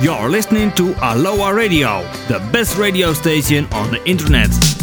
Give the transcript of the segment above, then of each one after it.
You're listening to Aloha Radio, the best radio station on the internet.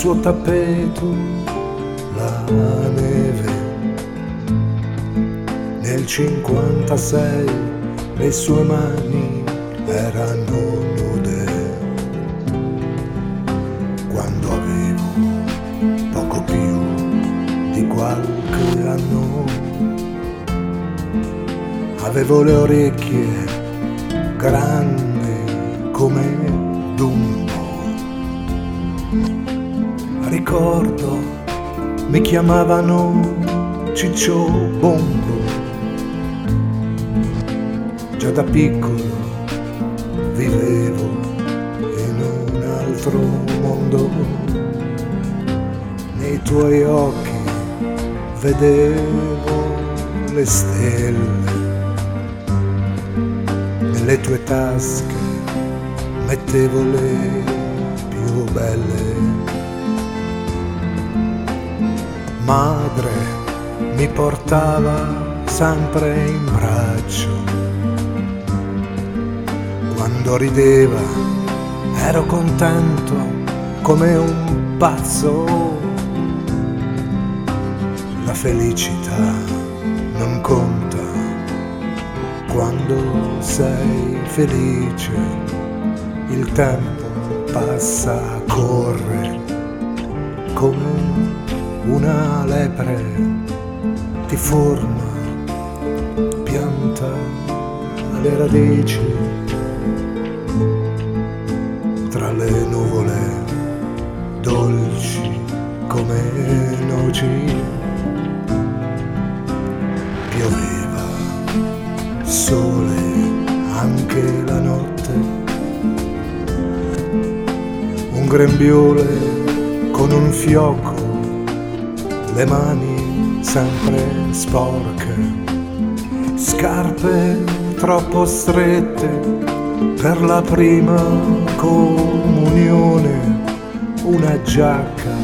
Suo tappeto, la neve. Nel 56 le sue mani erano nude. Quando avevo poco più di qualche anno, avevo le orecchie grandi chiamavano Ciccio Bombo. Già da piccolo vivevo in un altro mondo. Nei tuoi occhi vedevo le stelle, nelle tue tasche mettevo le più belle. Madre mi portava sempre in braccio quando rideva ero contento come un pazzo. La felicità non conta quando sei felice, il tempo passa, corre come una lepre, ti forma, pianta le radici tra le nuvole dolci come noci. Pioveva, sole anche la notte, un grembiule con un fiocco, le mani sempre sporche, scarpe troppo strette per la prima comunione una giacca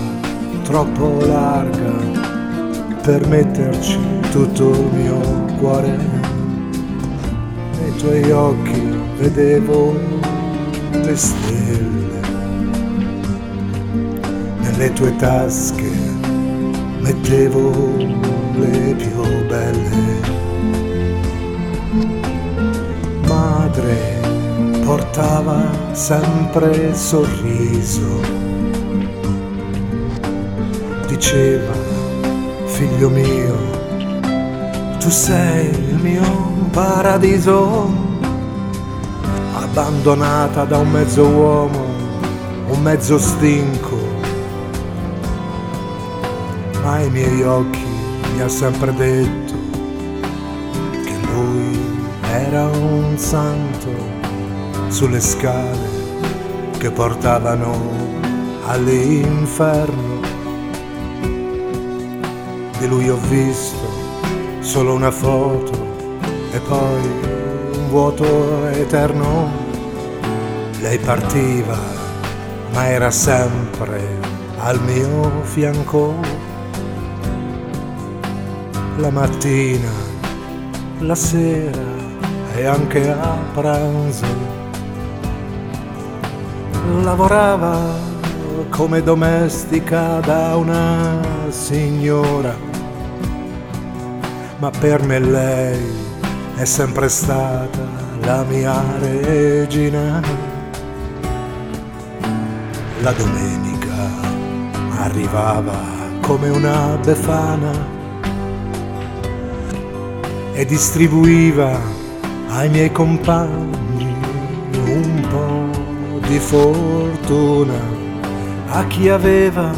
troppo larga per metterci tutto il mio cuore. Nei tuoi occhi vedevo le stelle, nelle tue tasche mettevo le più belle. Madre portava sempre sorriso. Diceva, figlio mio, tu sei il mio paradiso, abbandonata da un mezzo uomo, un mezzo stinco. Ma ai miei occhi mi ha sempre detto che lui era un santo sulle scale che portavano all'inferno. Di lui ho visto solo una foto e poi un vuoto eterno. Lei partiva, ma era sempre al mio fianco. La mattina, la sera e anche a pranzo lavorava come domestica da una signora, ma per me lei è sempre stata la mia regina. La domenica arrivava come una befana e distribuiva ai miei compagni un po' di fortuna. A chi aveva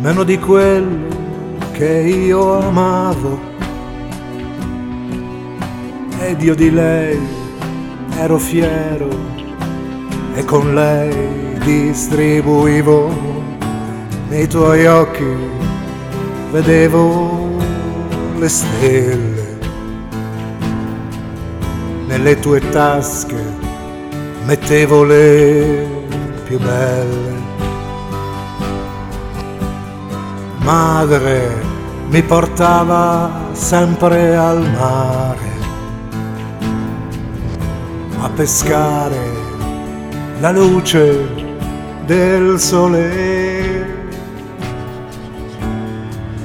meno di quello che io amavo. Ed io di lei ero fiero e con lei distribuivo. Nei tuoi occhi vedevo le stelle nelle tue tasche mettevo le più belle. Madre mi portava sempre al mare a pescare la luce del sole.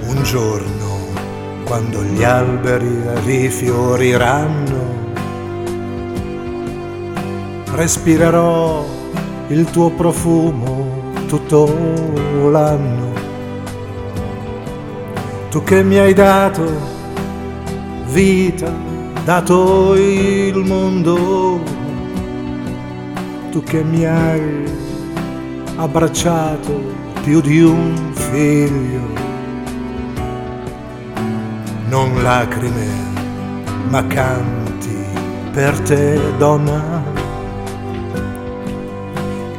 Un giorno, quando gli alberi rifioriranno, respirerò il tuo profumo tutto l'anno. Tu che mi hai dato vita, dato il mondo, tu che mi hai abbracciato più di un figlio. Non lacrime, ma canti per te, donna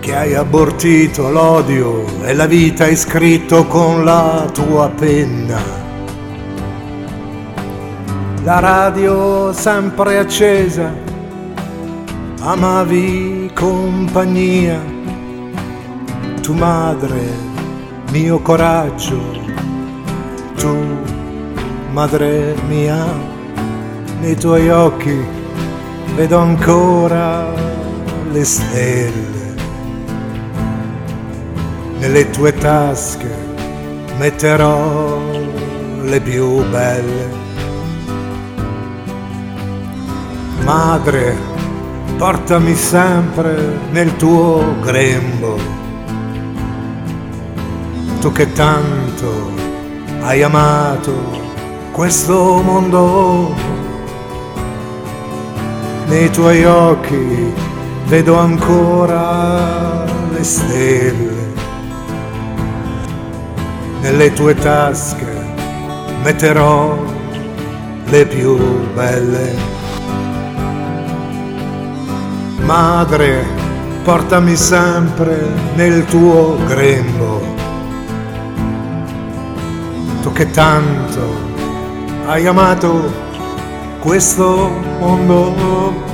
che hai abortito l'odio e la vita hai scritto con la tua penna. La radio sempre accesa, amavi compagnia, tu madre, mio coraggio, tu madre mia, nei tuoi occhi vedo ancora le stelle nelle tue tasche metterò le più belle. Madre, portami sempre nel tuo grembo, tu che tanto hai amato questo mondo. Nei tuoi occhi vedo ancora le stelle nelle tue tasche metterò le più belle. Madre, portami sempre nel tuo grembo, tu che tanto hai amato questo mondo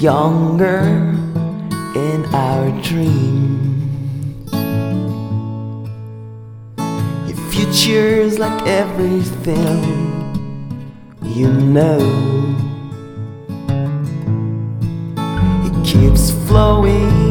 younger in our dreams. Your future's like everything you know. It keeps flowing.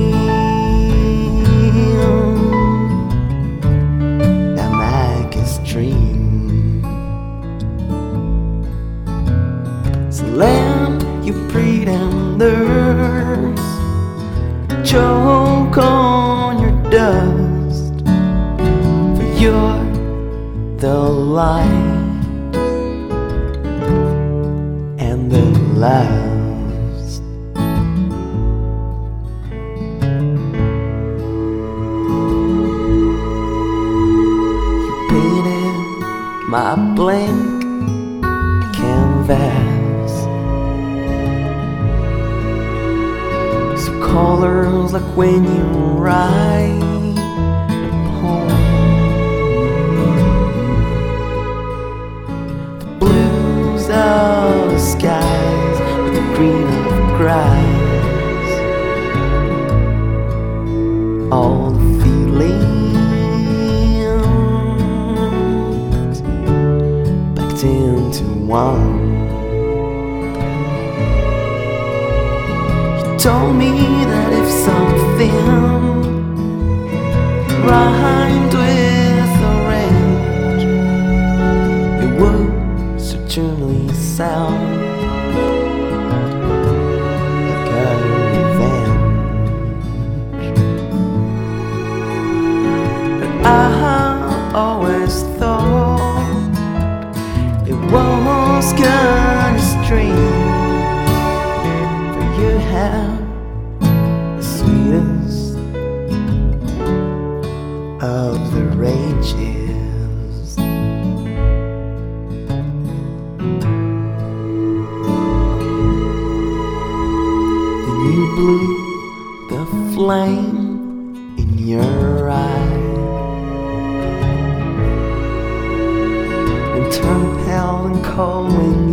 Choke on your dust, for you're the light and the last. You painted my blank canvas. colors like when you write a poem. The blues of the skies with the green of grass. All the feelings packed into one. something rhymed with orange. It was a truly sound. I always thought it was gonna string. And you blew the flame in your eye and turned hell and cold.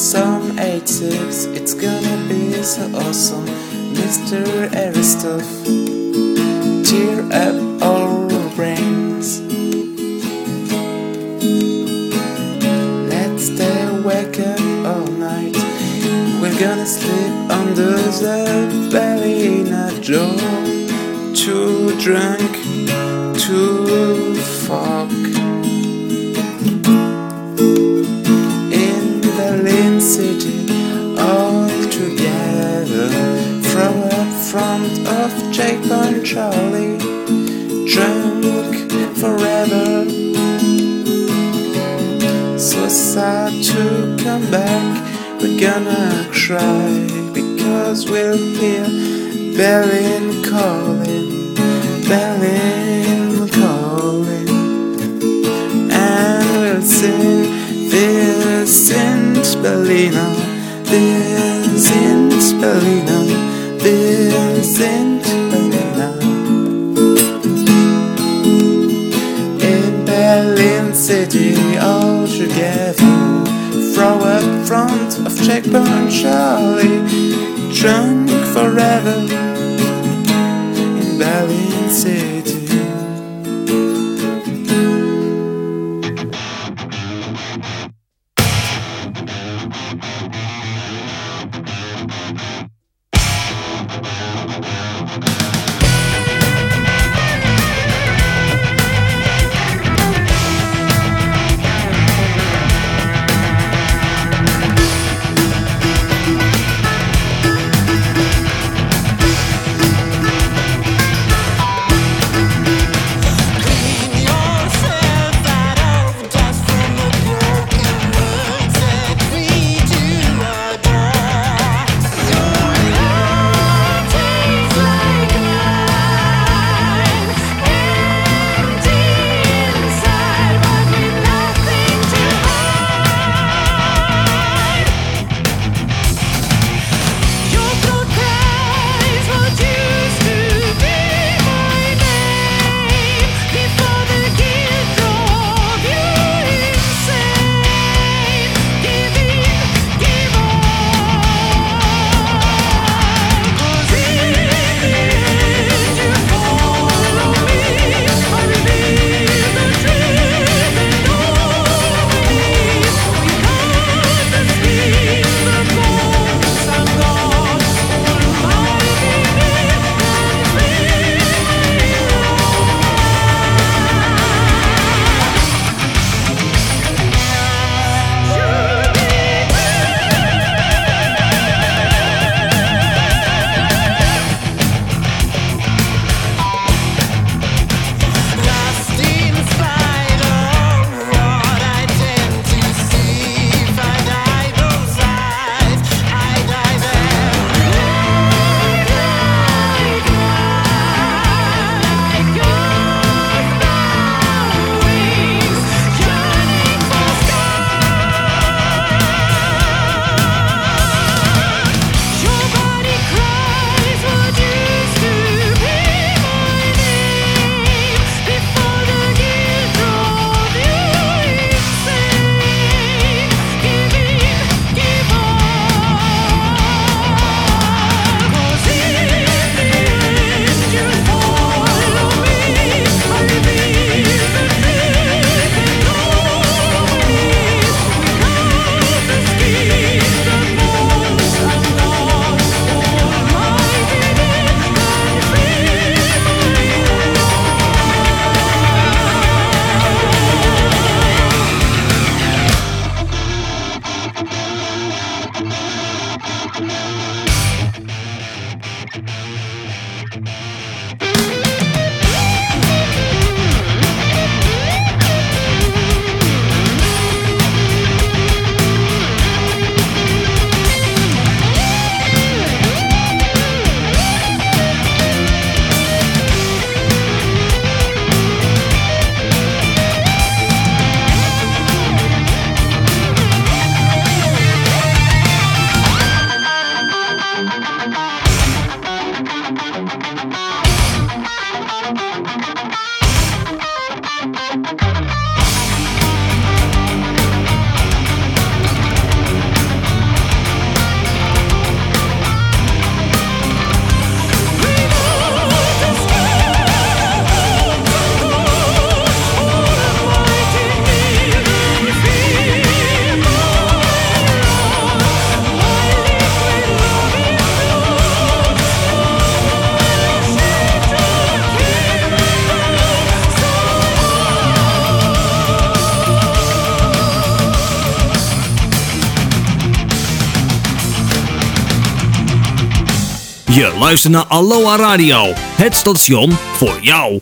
some adjectives. It's gonna be so awesome, Mr. Aristotle. Cheer up all our brains. Let's stay awake all night. We're gonna sleep under the belly in a drawer. Too drunk. Sad to come back, we're gonna cry because we'll hear Berlin calling, Berlin calling, and we'll sing this Berliner. Jack and Charlie. Je luistert naar Aloha Radio, het station voor jou.